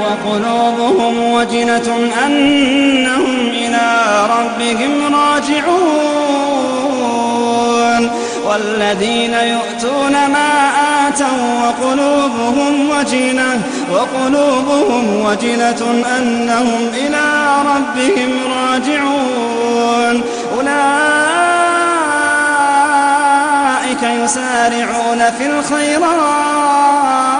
وقلوبهم وجنة أنهم إلى ربهم راجعون والذين يؤتون ما آتوا وقلوبهم وجنة وقلوبهم وجنة أنهم إلى ربهم راجعون أولئك يسارعون في الخيرات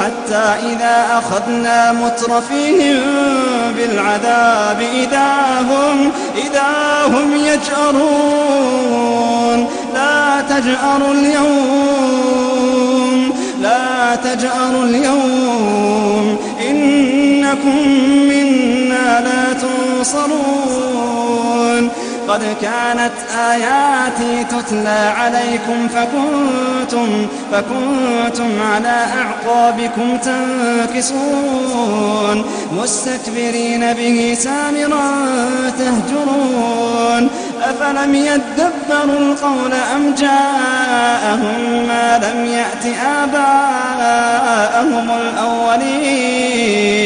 حتى إذا أخذنا مترفيهم بالعذاب إذا هم, إذا هم يجأرون. لا تجأروا اليوم لا تجأروا اليوم. إنكم منا لا تنصرون. قد كانت آياتي تتلى عليكم فكنتم, فكنتم على أعقابكم تنكسون مستكبرين به سامرا تهجرون. أفلم يدبروا القول أم جاءهم ما لم يأت آباءهم الأولين؟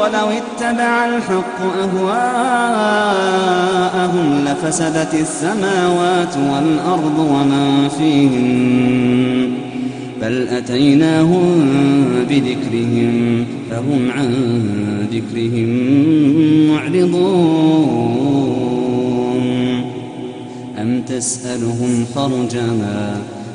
ولو اتبع الحق أهواءهم لفسدت السماوات والأرض ومن فيهن. بل أتيناهم بذكرهم فهم عن ذكرهم معرضون. أم تسألهم خرجا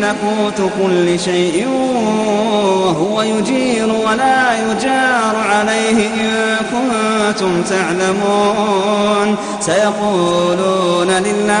ملكوت كل شيء وهو يجير ولا يجار عليه إن كنتم تعلمون. سيقولون لله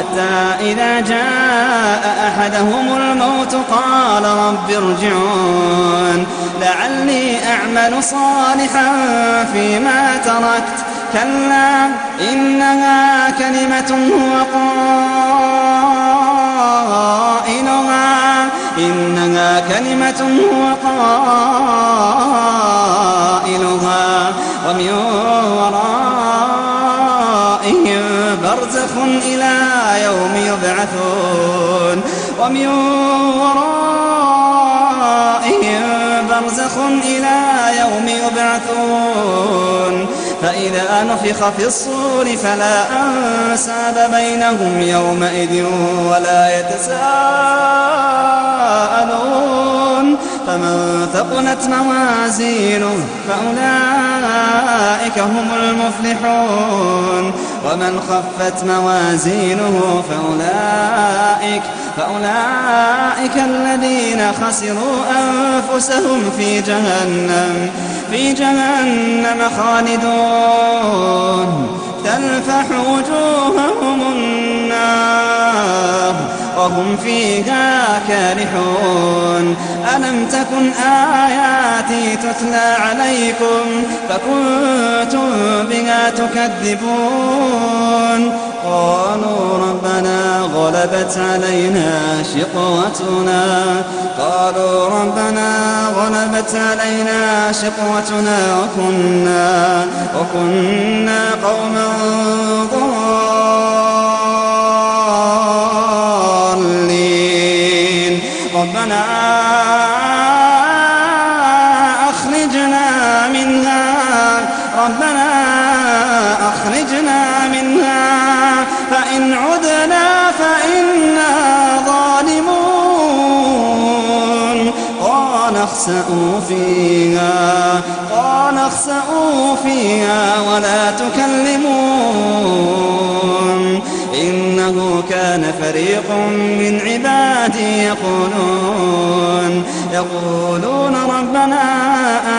حتى إذا جاء أحدهم الموت قال رب ارجعون. لعلي أعمل صالحا فيما تركت. كلا إنها كلمة هو قائلها إنها كلمة هو قائلها ومن ورائهم برزخ إلى يوم يبعثون. ومن ورائهم برزخ إلى يوم يبعثون. فإذا نفخ في الصور فلا أنساب بينهم يومئذ ولا يتساءلون. فمن ثقلت موازينه فأولئك هم المفلحون. ومن خفت موازينه فأولئك فأولئك الذين خسروا أنفسهم في جهنم في جهنم خالدون. تلفح وجوههم النار. وهم فيها كارحون. ألم تكن آياتي تتلى عليكم فكنتم بها تكذبون؟ قالوا ربنا غلبت علينا شقوتنا. قالوا ربنا غلبت علينا شقوتنا وكنا وكنا قوما ضالين ربنا أخرجنا منها. ربنا أخرجنا منها. فإن عدنا فإنا ظالمون. قال اخسأوا فيها قال اخسأوا فيها ولا تكلمون. كان فريق من عبادي يقولون يقولون ربنا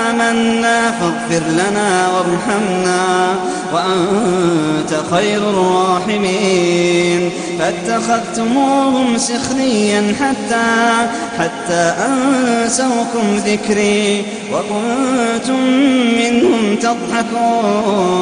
آمنا فاغفر لنا وارحمنا وأنت خير الراحمين فاتخذتموهم سخريا حتى حتى أنسوكم ذكري وكنتم منهم تضحكون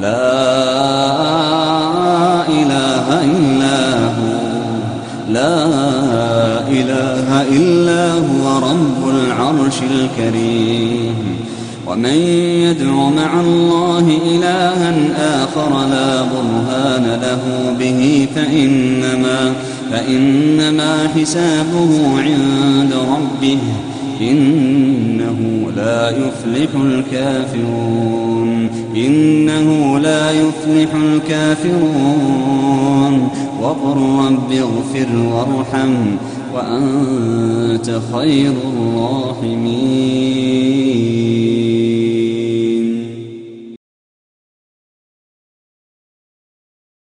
لا إله إلا هو. لا إله إلا هو رب العرش الكريم. ومن يدع مع الله إلها آخر لا برهان له به فإنما فإنما حسابه عند ربه. إنه يفلح الكافرون. إنه لا يفلح الكافرون. وقل رب اغفر وارحم وأنت خير الراحمين.